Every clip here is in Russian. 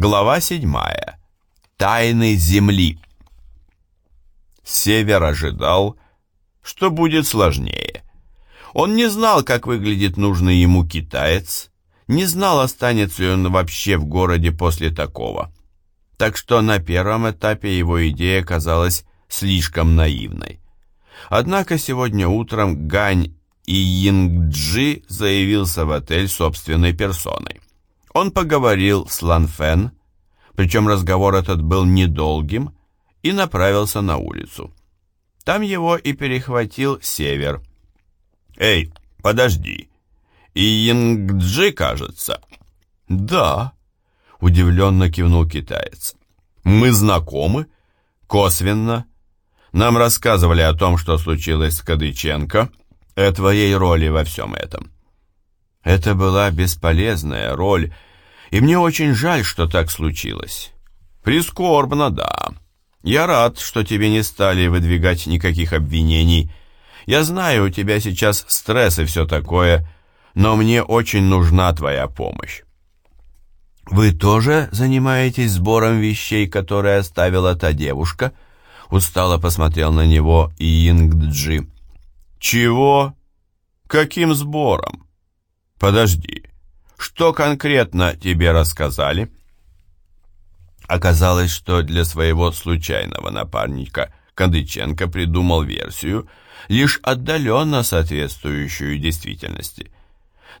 Глава седьмая. Тайны Земли. Север ожидал, что будет сложнее. Он не знал, как выглядит нужный ему китаец, не знал, останется ли он вообще в городе после такого. Так что на первом этапе его идея казалась слишком наивной. Однако сегодня утром Гань и Йингджи заявился в отель собственной персоной. Он поговорил с Лан Фен, причем разговор этот был недолгим, и направился на улицу. Там его и перехватил Север. «Эй, подожди, и Йингджи, кажется?» «Да», — удивленно кивнул китаец. «Мы знакомы?» «Косвенно. Нам рассказывали о том, что случилось с Кадыченко, о твоей роли во всем этом». Это была бесполезная роль, и мне очень жаль, что так случилось. Прискорбно, да. Я рад, что тебе не стали выдвигать никаких обвинений. Я знаю, у тебя сейчас стресс и все такое, но мне очень нужна твоя помощь. Вы тоже занимаетесь сбором вещей, которые оставила та девушка? Устало посмотрел на него Ингджи. Чего? Каким сбором? Подожди. Что конкретно тебе рассказали? Оказалось, что для своего случайного напарника Кандыченко придумал версию, лишь отдаленно соответствующую действительности.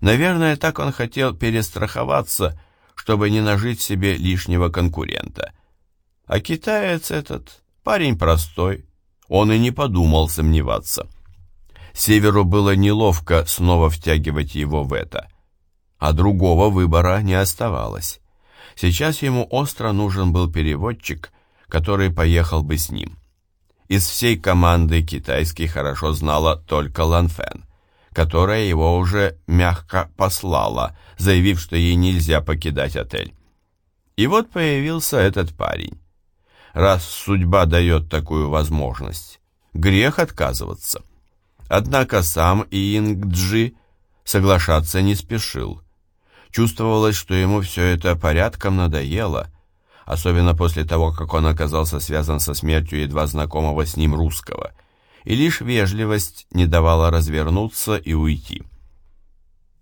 Наверное, так он хотел перестраховаться, чтобы не нажить себе лишнего конкурента. А китаец этот парень простой, он и не подумал сомневаться. Северу было неловко снова втягивать его в это – а другого выбора не оставалось. Сейчас ему остро нужен был переводчик, который поехал бы с ним. Из всей команды китайский хорошо знала только Лан Фэн, которая его уже мягко послала, заявив, что ей нельзя покидать отель. И вот появился этот парень. Раз судьба дает такую возможность, грех отказываться. Однако сам Иингджи соглашаться не спешил – Чувствовалось, что ему все это порядком надоело, особенно после того, как он оказался связан со смертью едва знакомого с ним русского, и лишь вежливость не давала развернуться и уйти.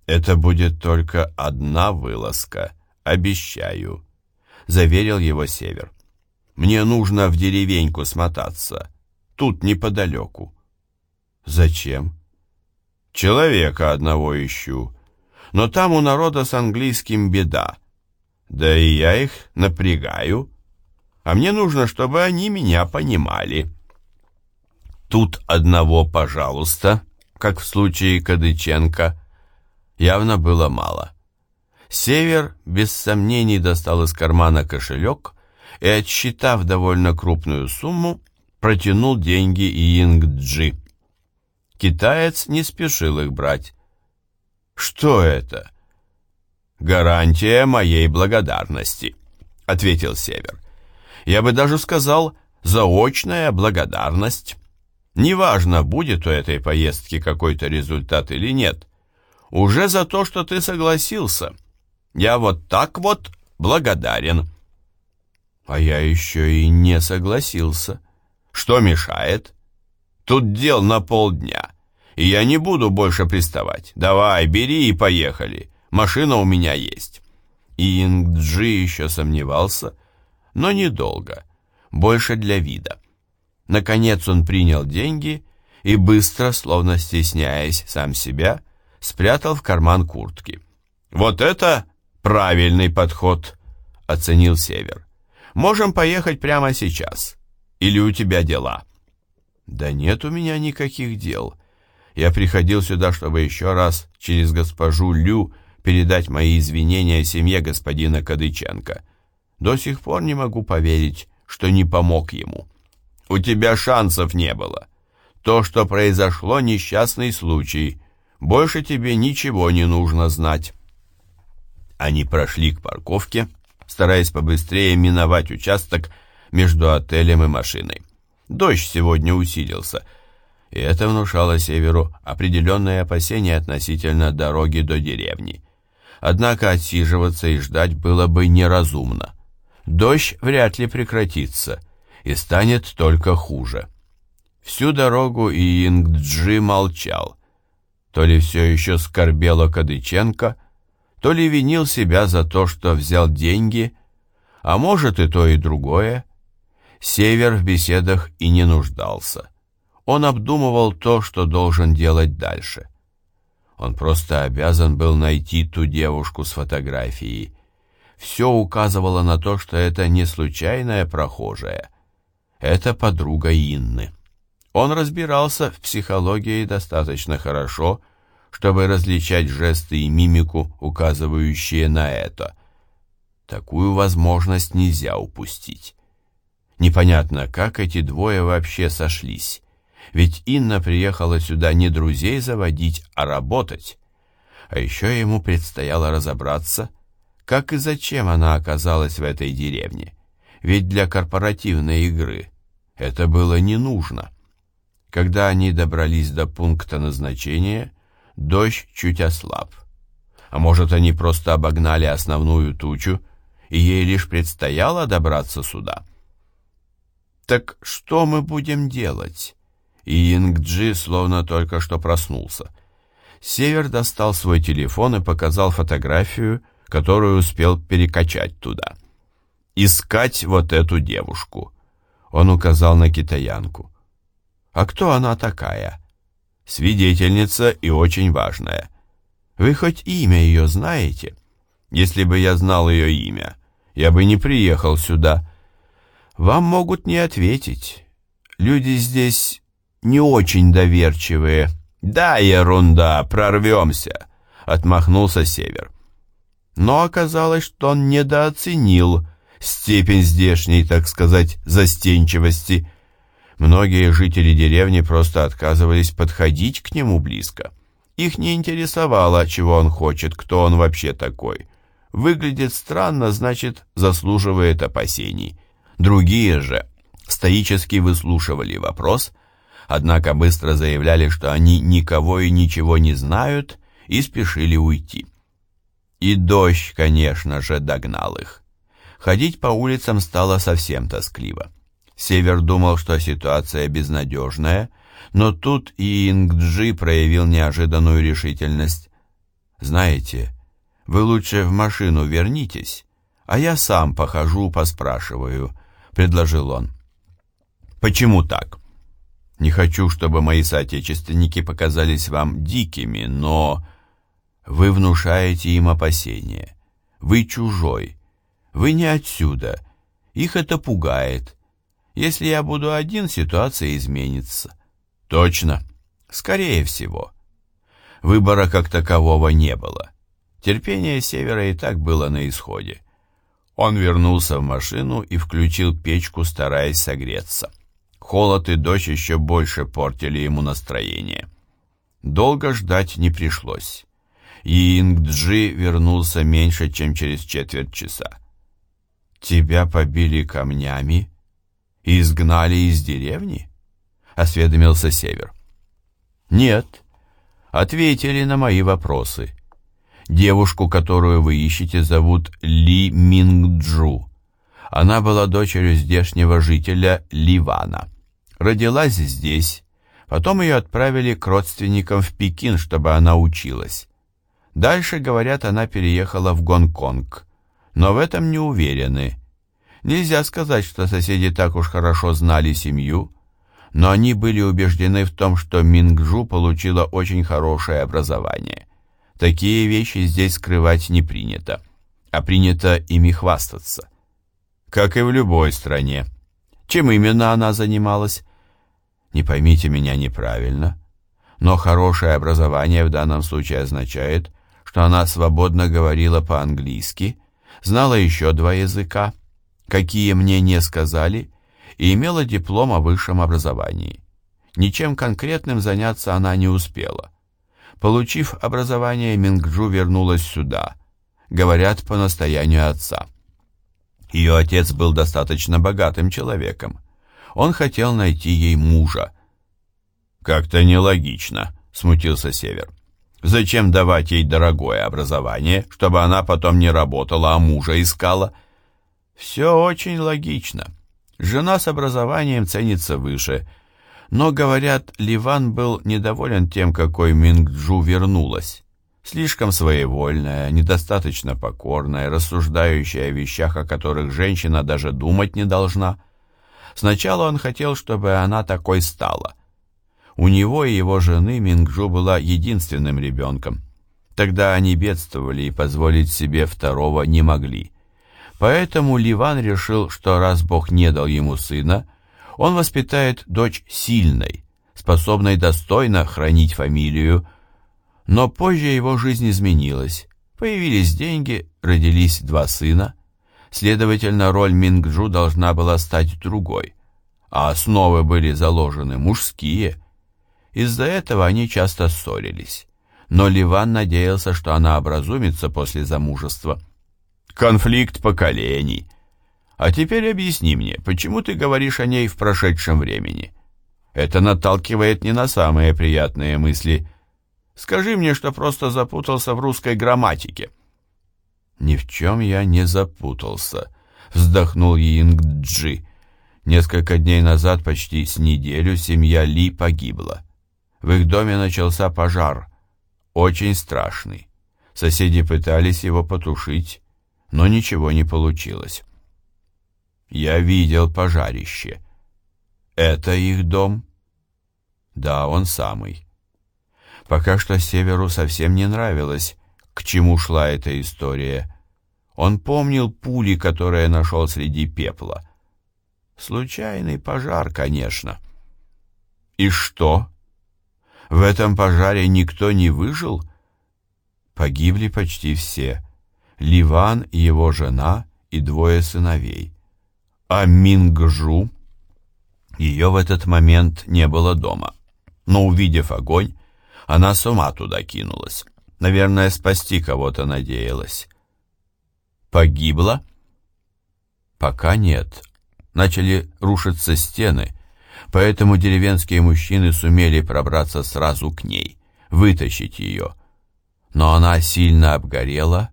«Это будет только одна вылазка, обещаю», — заверил его Север. «Мне нужно в деревеньку смотаться, тут неподалеку». «Зачем?» «Человека одного ищу», но там у народа с английским беда. Да и я их напрягаю, а мне нужно, чтобы они меня понимали. Тут одного «пожалуйста», как в случае Кадыченко, явно было мало. Север без сомнений достал из кармана кошелек и, отсчитав довольно крупную сумму, протянул деньги Ингджи. Китаец не спешил их брать. «Что это?» «Гарантия моей благодарности», — ответил Север. «Я бы даже сказал, заочная благодарность. Неважно, будет у этой поездки какой-то результат или нет. Уже за то, что ты согласился. Я вот так вот благодарен». «А я еще и не согласился. Что мешает? Тут дел на полдня» и я не буду больше приставать. Давай, бери и поехали. Машина у меня есть». И Ингджи еще сомневался, но недолго, больше для вида. Наконец он принял деньги и быстро, словно стесняясь сам себя, спрятал в карман куртки. «Вот это правильный подход», — оценил Север. «Можем поехать прямо сейчас. Или у тебя дела?» «Да нет у меня никаких дел», я приходил сюда, чтобы еще раз через госпожу Лю передать мои извинения семье господина Кадыченко. До сих пор не могу поверить, что не помог ему. У тебя шансов не было. То, что произошло, несчастный случай. Больше тебе ничего не нужно знать. Они прошли к парковке, стараясь побыстрее миновать участок между отелем и машиной. Дождь сегодня усилился — и это внушало Северу определенные опасения относительно дороги до деревни. Однако отсиживаться и ждать было бы неразумно. Дождь вряд ли прекратится и станет только хуже. Всю дорогу Иингджи молчал. То ли все еще скорбело Кадыченко, то ли винил себя за то, что взял деньги, а может и то, и другое. Север в беседах и не нуждался. Он обдумывал то, что должен делать дальше. Он просто обязан был найти ту девушку с фотографией. Все указывало на то, что это не случайная прохожая. Это подруга Инны. Он разбирался в психологии достаточно хорошо, чтобы различать жесты и мимику, указывающие на это. Такую возможность нельзя упустить. Непонятно, как эти двое вообще сошлись. Ведь Инна приехала сюда не друзей заводить, а работать. А еще ему предстояло разобраться, как и зачем она оказалась в этой деревне. Ведь для корпоративной игры это было не нужно. Когда они добрались до пункта назначения, дождь чуть ослаб. А может, они просто обогнали основную тучу, и ей лишь предстояло добраться сюда? «Так что мы будем делать?» И Ингджи словно только что проснулся. Север достал свой телефон и показал фотографию, которую успел перекачать туда. «Искать вот эту девушку», — он указал на китаянку. «А кто она такая?» «Свидетельница и очень важная. Вы хоть имя ее знаете?» «Если бы я знал ее имя, я бы не приехал сюда». «Вам могут не ответить. Люди здесь не очень доверчивые». «Да, ерунда, прорвемся», — отмахнулся Север но оказалось, что он недооценил степень здешней, так сказать, застенчивости. Многие жители деревни просто отказывались подходить к нему близко. Их не интересовало, чего он хочет, кто он вообще такой. Выглядит странно, значит, заслуживает опасений. Другие же стоически выслушивали вопрос, однако быстро заявляли, что они никого и ничего не знают, и спешили уйти. И дождь, конечно же, догнал их. Ходить по улицам стало совсем тоскливо. Север думал, что ситуация безнадежная, но тут и Ингджи проявил неожиданную решительность. «Знаете, вы лучше в машину вернитесь, а я сам похожу, поспрашиваю», — предложил он. «Почему так?» «Не хочу, чтобы мои соотечественники показались вам дикими, но...» Вы внушаете им опасения. Вы чужой. Вы не отсюда. Их это пугает. Если я буду один, ситуация изменится. Точно. Скорее всего. Выбора как такового не было. Терпение Севера и так было на исходе. Он вернулся в машину и включил печку, стараясь согреться. Холод и дождь еще больше портили ему настроение. Долго ждать не пришлось. Ингджи вернулся меньше, чем через четверть часа. «Тебя побили камнями и изгнали из деревни?» — осведомился Север. «Нет», — ответили на мои вопросы. «Девушку, которую вы ищете, зовут Ли Мингджу. Она была дочерью здешнего жителя Ливана. Родилась здесь, потом ее отправили к родственникам в Пекин, чтобы она училась. Дальше, говорят, она переехала в Гонконг, но в этом не уверены. Нельзя сказать, что соседи так уж хорошо знали семью, но они были убеждены в том, что Мингжу получила очень хорошее образование. Такие вещи здесь скрывать не принято, а принято ими хвастаться. Как и в любой стране. Чем именно она занималась? Не поймите меня неправильно, но хорошее образование в данном случае означает, что она свободно говорила по-английски, знала еще два языка, какие мне не сказали, и имела диплом о высшем образовании. Ничем конкретным заняться она не успела. Получив образование, Мингджу вернулась сюда, говорят, по настоянию отца. Ее отец был достаточно богатым человеком. Он хотел найти ей мужа. «Как-то нелогично», — смутился Север. Зачем давать ей дорогое образование, чтобы она потом не работала, а мужа искала? Все очень логично. Жена с образованием ценится выше. Но, говорят, Ливан был недоволен тем, какой Мингджу вернулась. Слишком своевольная, недостаточно покорная, рассуждающая о вещах, о которых женщина даже думать не должна. Сначала он хотел, чтобы она такой стала. У него и его жены Мингджу была единственным ребенком. Тогда они бедствовали и позволить себе второго не могли. Поэтому Ливан решил, что раз Бог не дал ему сына, он воспитает дочь сильной, способной достойно хранить фамилию. Но позже его жизнь изменилась. Появились деньги, родились два сына. Следовательно, роль Мингджу должна была стать другой. А основы были заложены мужские. Из-за этого они часто ссорились. Но Ливан надеялся, что она образумится после замужества. Конфликт поколений. А теперь объясни мне, почему ты говоришь о ней в прошедшем времени? Это наталкивает не на самые приятные мысли. Скажи мне, что просто запутался в русской грамматике. Ни в чем я не запутался, вздохнул Йингджи. Несколько дней назад, почти с неделю, семья Ли погибла. В их доме начался пожар, очень страшный. Соседи пытались его потушить, но ничего не получилось. Я видел пожарище. Это их дом? Да, он самый. Пока что Северу совсем не нравилось, к чему шла эта история. Он помнил пули, которые нашел среди пепла. Случайный пожар, конечно. И что? В этом пожаре никто не выжил? Погибли почти все. Ливан, его жена и двое сыновей. А Мингжу? Ее в этот момент не было дома. Но, увидев огонь, она с ума туда кинулась. Наверное, спасти кого-то надеялась. Погибла? Пока нет. Начали рушиться стены, поэтому деревенские мужчины сумели пробраться сразу к ней, вытащить ее. Но она сильно обгорела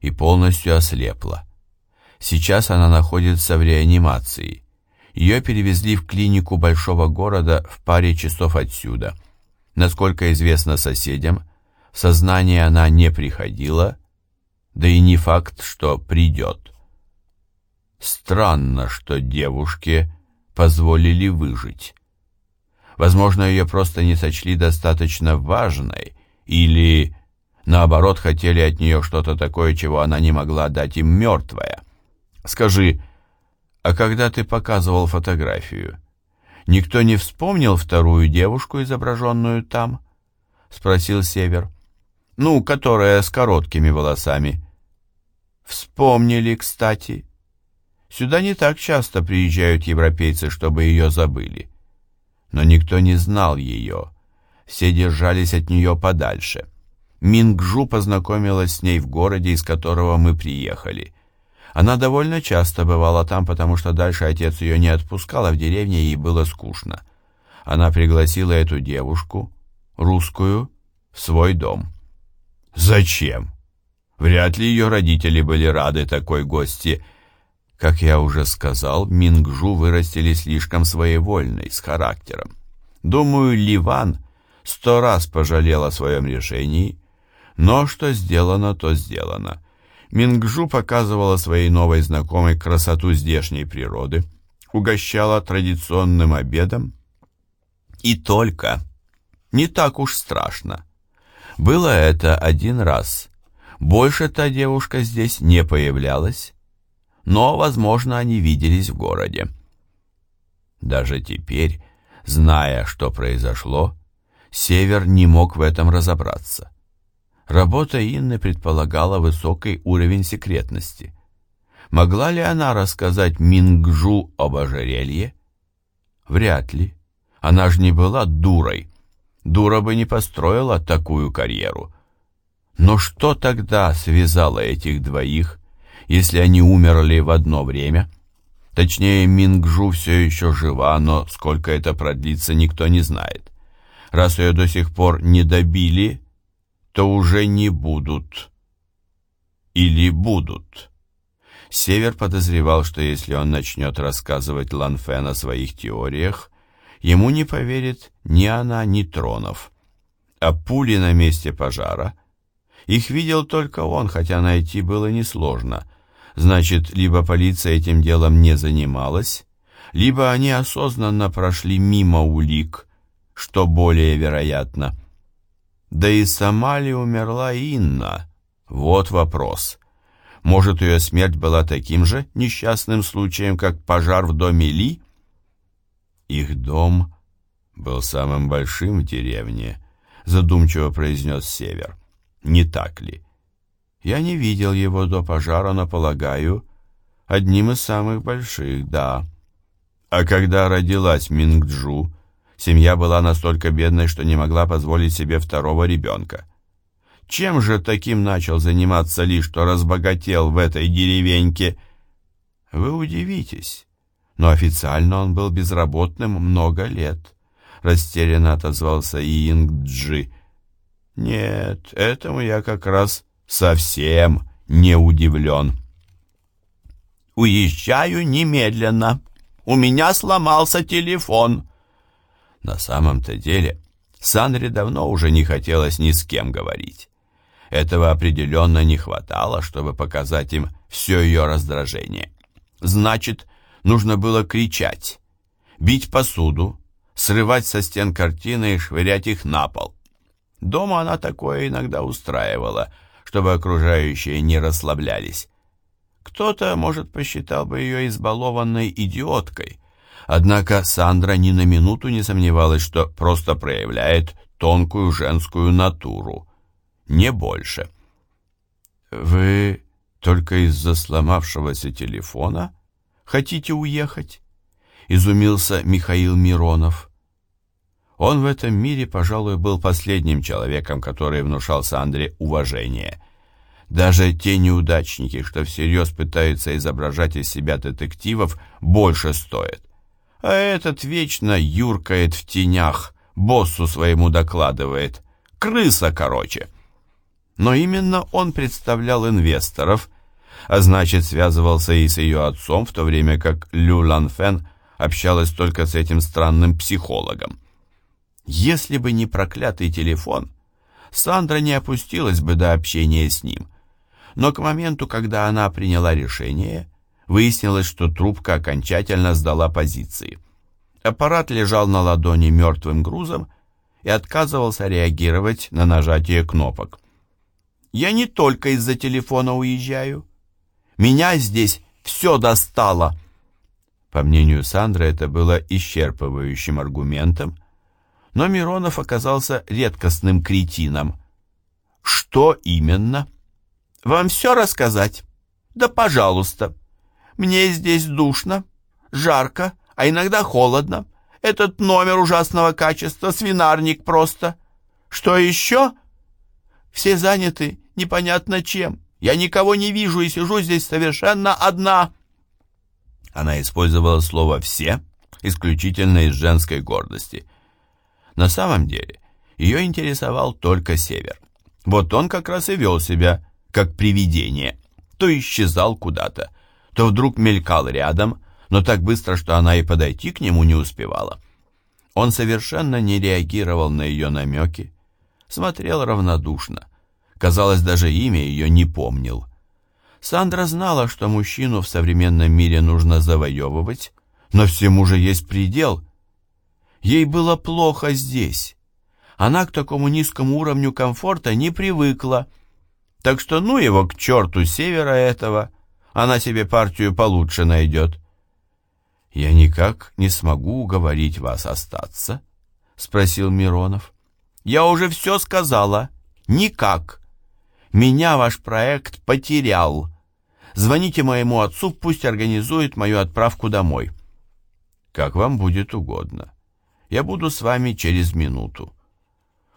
и полностью ослепла. Сейчас она находится в реанимации. Ее перевезли в клинику большого города в паре часов отсюда. Насколько известно соседям, в сознание она не приходила, да и не факт, что придет. Странно, что девушке позволили выжить. Возможно, ее просто не сочли достаточно важной или Наоборот, хотели от нее что-то такое, чего она не могла дать им мертвая. Скажи, а когда ты показывал фотографию, никто не вспомнил вторую девушку, изображенную там? Спросил Север. Ну, которая с короткими волосами. Вспомнили, кстати. Сюда не так часто приезжают европейцы, чтобы ее забыли. Но никто не знал ее. Все держались от нее подальше. — Мингжу познакомилась с ней в городе, из которого мы приехали. Она довольно часто бывала там, потому что дальше отец ее не отпускал, а в деревне ей было скучно. Она пригласила эту девушку, русскую, в свой дом. Зачем? Вряд ли ее родители были рады такой гости. Как я уже сказал, Мингжу вырастили слишком своевольной, с характером. Думаю, Ливан сто раз пожалел о своем решении, но что сделано, то сделано. Мингжу показывала своей новой знакомой красоту здешней природы, угощала традиционным обедом. И только. Не так уж страшно. Было это один раз. Больше та девушка здесь не появлялась, но, возможно, они виделись в городе. Даже теперь, зная, что произошло, Север не мог в этом разобраться. Работа Инны предполагала высокий уровень секретности. Могла ли она рассказать Мингжу об ожерелье? Вряд ли. Она же не была дурой. Дура бы не построила такую карьеру. Но что тогда связало этих двоих, если они умерли в одно время? Точнее, Мингжу все еще жива, но сколько это продлится, никто не знает. Раз ее до сих пор не добили, то уже не будут. Или будут. Север подозревал, что если он начнет рассказывать Ланфен о своих теориях, ему не поверит ни она, ни Тронов. А пули на месте пожара, их видел только он, хотя найти было несложно. Значит, либо полиция этим делом не занималась, либо они осознанно прошли мимо улик, что более вероятно. Да и сама ли умерла Инна? Вот вопрос. Может, ее смерть была таким же несчастным случаем, как пожар в доме Ли? Их дом был самым большим в деревне, задумчиво произнес Север. Не так ли? Я не видел его до пожара, но, полагаю, одним из самых больших, да. А когда родилась Мингджу, семья была настолько бедной, что не могла позволить себе второго ребенка. Чем же таким начал заниматься Ли, что разбогател в этой деревеньке? Вы удивитесь, но официально он был безработным много лет. Растерянно отозвался Иингджи. Нет, этому я как раз совсем не удивлен. «Уезжаю немедленно. У меня сломался телефон». На самом-то деле Санре давно уже не хотелось ни с кем говорить. Этого определенно не хватало, чтобы показать им все ее раздражение. Значит, нужно было кричать, бить посуду, срывать со стен картины и швырять их на пол. Дома она такое иногда устраивала, чтобы окружающие не расслаблялись. Кто-то, может, посчитал бы ее избалованной идиоткой, однако Сандра ни на минуту не сомневалась, что просто проявляет тонкую женскую натуру – не больше. «Вы только из-за сломавшегося телефона хотите уехать?» — изумился Михаил Миронов. Он в этом мире, пожалуй, был последним человеком, который внушал Сандре уважение. Даже те неудачники, что всерьез пытаются изображать из себя детективов, больше стоят. А этот вечно юркает в тенях, боссу своему докладывает. Крыса, короче но именно он представлял инвесторов, а значит связывался и с ее отцом, в то время как Лю Ланфен общалась только с этим странным психологом. Если бы не проклятый телефон, Сандра не опустилась бы до общения с ним. Но к моменту, когда она приняла решение, выяснилось, что трубка окончательно сдала позиции. Аппарат лежал на ладони мертвым грузом и отказывался реагировать на нажатие кнопок. Я не только из-за телефона уезжаю. Меня здесь все достало. По мнению Сандры, это было исчерпывающим аргументом, но Миронов оказался редкостным кретином. Что именно? Вам все рассказать? Да, пожалуйста. Мне здесь душно, жарко, а иногда холодно. Этот номер ужасного качества, свинарник просто. Что еще? Все заняты непонятно чем. Я никого не вижу и сижу здесь совершенно одна». Она использовала слово «все» исключительно из женской гордости. На самом деле, ее интересовал только север. Вот он как раз и вел себя, как привидение. То исчезал куда-то, то вдруг мелькал рядом, но так быстро, что она и подойти к нему не успевала. Он совершенно не реагировал на ее намеки, смотрел равнодушно, Казалось, даже имя ее не помнил. Сандра знала, что мужчину в современном мире нужно завоевывать, но всему же есть предел. Ей было плохо здесь. Она к такому низкому уровню комфорта не привыкла. Так что ну его к черту севера этого, она себе партию получше найдет. «Я никак не смогу уговорить вас остаться?» — спросил Миронов. «Я уже все сказала. Никак. Меня ваш проект потерял. Звоните моему отцу, пусть организует мою отправку домой. Как вам будет угодно. Я буду с вами через минуту.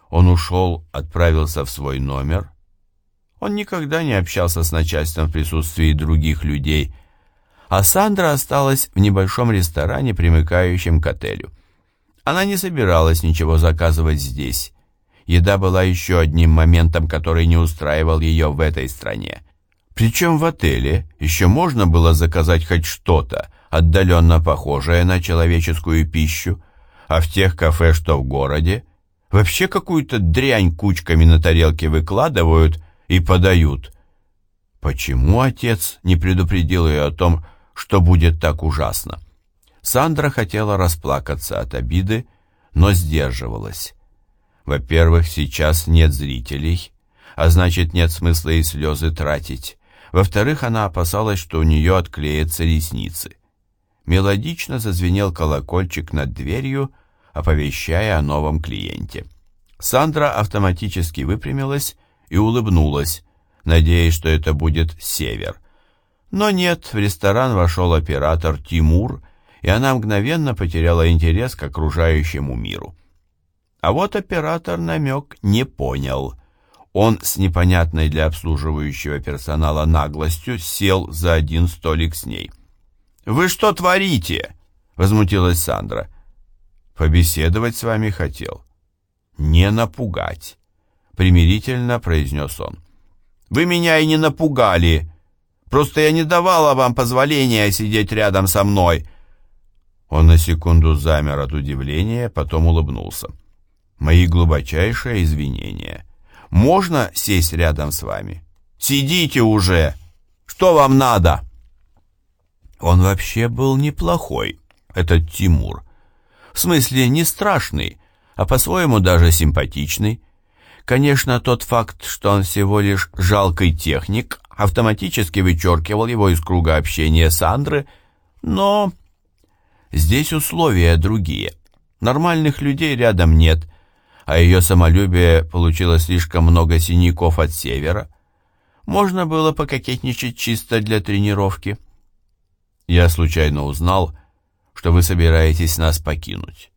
Он ушел, отправился в свой номер. Он никогда не общался с начальством в присутствии других людей, а Сандра осталась в небольшом ресторане, примыкающем к отелю. Она не собиралась ничего заказывать здесь. Еда была еще одним моментом, который не устраивал ее в этой стране. Причем в отеле еще можно было заказать хоть что-то, отдаленно похожее на человеческую пищу, а в тех кафе, что в городе, вообще какую-то дрянь кучками на тарелке выкладывают и подают. Почему отец не предупредил ее о том, что будет так ужасно? Сандра хотела расплакаться от обиды, но сдерживалась. Во-первых, сейчас нет зрителей, а значит, нет смысла и слезы тратить. Во-вторых, она опасалась, что у нее отклеятся ресницы. Мелодично зазвенел колокольчик над дверью, оповещая о новом клиенте. Сандра автоматически выпрямилась и улыбнулась, надеясь, что это будет север. Но нет, в ресторан вошел оператор Тимур, и она мгновенно потеряла интерес к окружающему миру. А вот оператор намек не понял. Он с непонятной для обслуживающего персонала наглостью сел за один столик с ней. «Вы что творите?» — возмутилась Сандра. «Побеседовать с вами хотел». «Не напугать», — примирительно произнес он. «Вы меня и не напугали. Просто я не давала вам позволения сидеть рядом со мной». Он на секунду замер от удивления, потом улыбнулся. «Мои глубочайшие извинения. Можно сесть рядом с вами?» «Сидите уже! Что вам надо?» Он вообще был неплохой, этот Тимур. В смысле, не страшный, а по-своему даже симпатичный. Конечно, тот факт, что он всего лишь жалкий техник, автоматически вычеркивал его из круга общения с Андры, но здесь условия другие. Нормальных людей рядом нет, а ее самолюбие получило слишком много синяков от севера. Можно было пококетничать чисто для тренировки. Я случайно узнал, что вы собираетесь нас покинуть.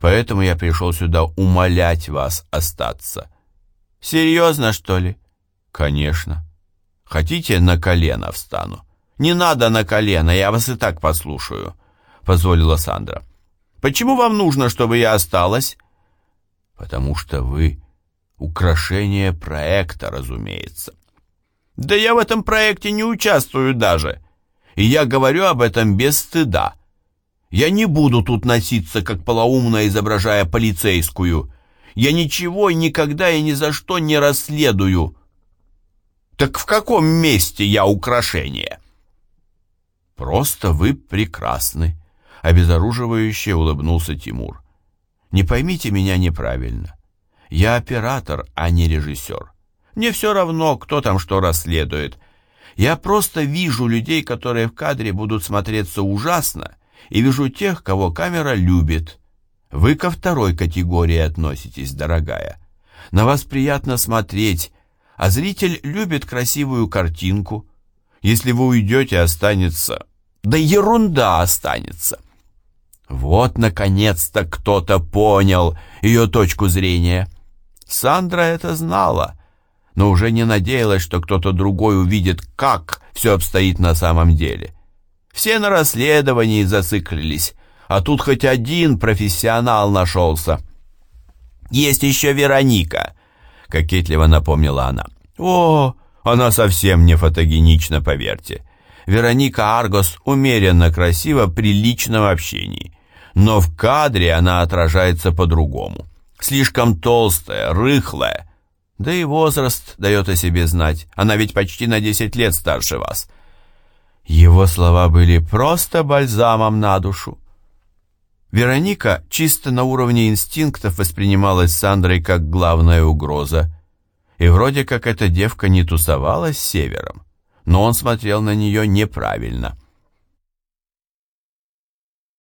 Поэтому я пришел сюда умолять вас остаться. Серьезно, что ли? Конечно. Хотите, на колено встану? Не надо на колено, я вас и так послушаю, позволила Сандра. Почему вам нужно, чтобы я осталась? Потому что вы украшение проекта, разумеется. Да я в этом проекте не участвую даже и я говорю об этом без стыда. Я не буду тут носиться, как полоумно изображая полицейскую. Я ничего и никогда и ни за что не расследую. Так в каком месте я украшение? Просто вы прекрасны, обезоруживающе улыбнулся Тимур. Не поймите меня неправильно. Я оператор, а не режиссер. Мне все равно, кто там что расследует. Я просто вижу людей, которые в кадре будут смотреться ужасно, и вижу тех, кого камера любит. Вы ко второй категории относитесь, дорогая. На вас приятно смотреть, а зритель любит красивую картинку. Если вы уйдете, останется... Да ерунда останется. Вот, наконец-то, кто-то понял ее точку зрения. Сандра это знала но уже не надеялась, что кто-то другой увидит, как все обстоит на самом деле. Все на расследовании зациклились, а тут хоть один профессионал нашелся. «Есть еще Вероника», — кокетливо напомнила она. «О, она совсем не фотогенична, поверьте. Вероника Аргос умеренно красива при личном общении, но в кадре она отражается по-другому. Слишком толстая, рыхлая, да и возраст дает о себе знать. Она ведь почти на десять лет старше вас. Его слова были просто бальзамом на душу. Вероника чисто на уровне инстинктов воспринималась Сандрой как главная угроза. И вроде как эта девка не тусовалась с Севером, но он смотрел на нее неправильно.